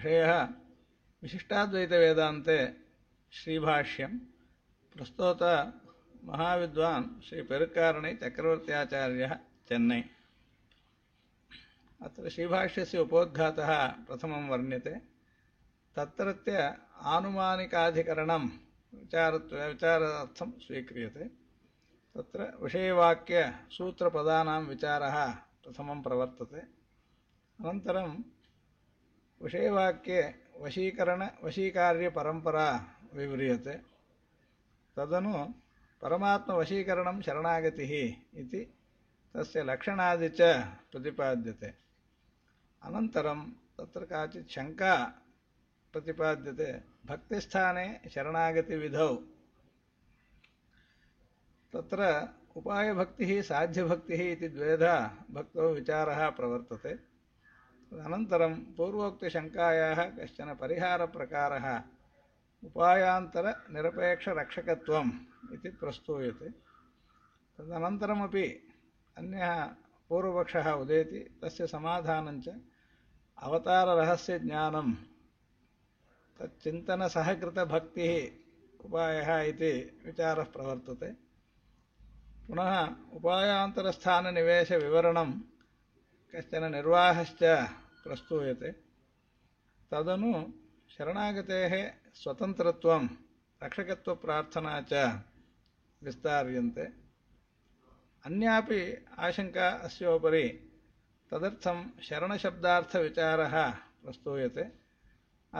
श्रीभाष्यम प्रस्तुत श्रीभाष्यं श्री पेरकारण चक्रवर्ती आचार्य चेन्नई अत्र श्रीभाष्यस्य उपोद्घातः प्रथमं वर्ण्यते तत्रत्य आनुमानिकाधिकरणं विचार विचारार्थं स्वीक्रियते तत्र विषयवाक्यसूत्रपदानां विचारः प्रथमं प्रवर्तते अनन्तरं विषयवाक्ये वशीकरण वशीकरणवशीकार्यपरम्परा विव्रियते तदनु परमात्मवशीकरणं शरणागतिः इति तस्य लक्षणादि च प्रतिपाद्यते अनन्तरं तत्र काचित् शङ्का प्रतिपाद्यते भक्तिस्थाने शरणागतिविधौ तत्र उपायभक्तिः साध्यभक्तिः इति द्वेधा भक्तौ विचारः प्रवर्तते అనంతరం పూర్వోక్తిశంకాయాः కశ్చన పరిహారप्रकारः उपायान्तरनिरपेक्षरक्षकत्वम् इति प्रस्तूयते तदनन्तरमपि अन्यः पूर्वपक्षः उदेति तस्य समाधानञ्च अवताररहस्यज्ञानं तच्चिन्तनसहकृतभक्तिः उपायः इति विचारः प्रवर्तते पुनः उपायान्तरस्थाननिवेशविवरणं कश्चन निर्वाहश्च प्रस्तूयते तदनु शरणागतेः स्वतन्त्रत्वं रक्षकत्वप्रार्थना च विस्तार्यन्ते अन्यापि आशङ्का अस्योपरि तदर्थं शरणशब्दार्थविचारः प्रस्तूयते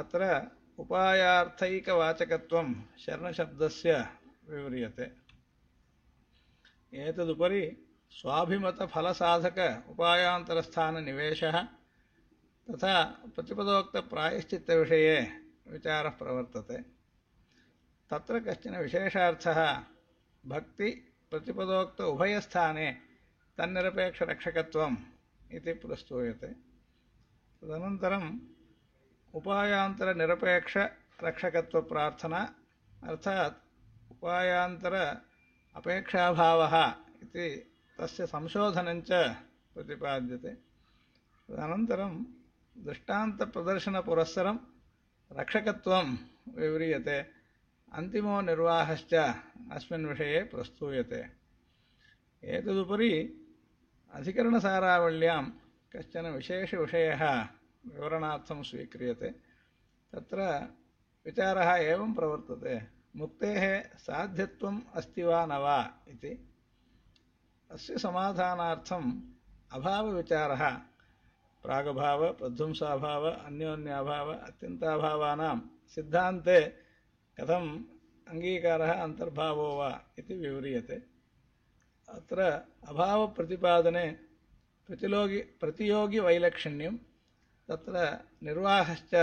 अत्र उपायार्थैकवाचकत्वं शरणशब्दस्य विव्रियते एतदुपरि स्वाभिमतफलसाधक उपायान्तरस्थाननिवेशः तथा प्रतिपदोक्तप्रायश्चित्तविषये विचारः प्रवर्तते तत्र कश्चन विशेषार्थः भक्तिप्रतिपदोक्त उभयस्थाने तन्निरपेक्षरक्षकत्वम् इति प्रस्तूयते तदनन्तरम् उपायान्तरनिरपेक्षरक्षकत्वप्रार्थना अर्थात् उपायान्तर अपेक्षाभावः इति तस्य संशोधनञ्च प्रतिपाद्यते तदनन्तरं दृष्टान्तप्रदर्शनपुरस्सरं रक्षकत्वं विव्रियते अन्तिमो निर्वाहश्च अस्मिन् विषये प्रस्तूयते एतदुपरि अधिकरणसारावल्यां कश्चन विशेषविषयः विवरणार्थं स्वीक्रियते तत्र विचारः एवं प्रवर्तते मुक्तेः साध्यत्वम् अस्ति वा न वा इति अस्य समाधानार्थम् अभावविचारः प्रागभाव प्रध्वंसाभाव अन्योन्याभाव अत्यन्ताभावानां सिद्धान्ते कथम् अङ्गीकारः अन्तर्भावो वा इति विव्रियते अत्र अभावप्रतिपादने प्रतिलोगि प्रतियोगिवैलक्षण्यं तत्र निर्वाहश्च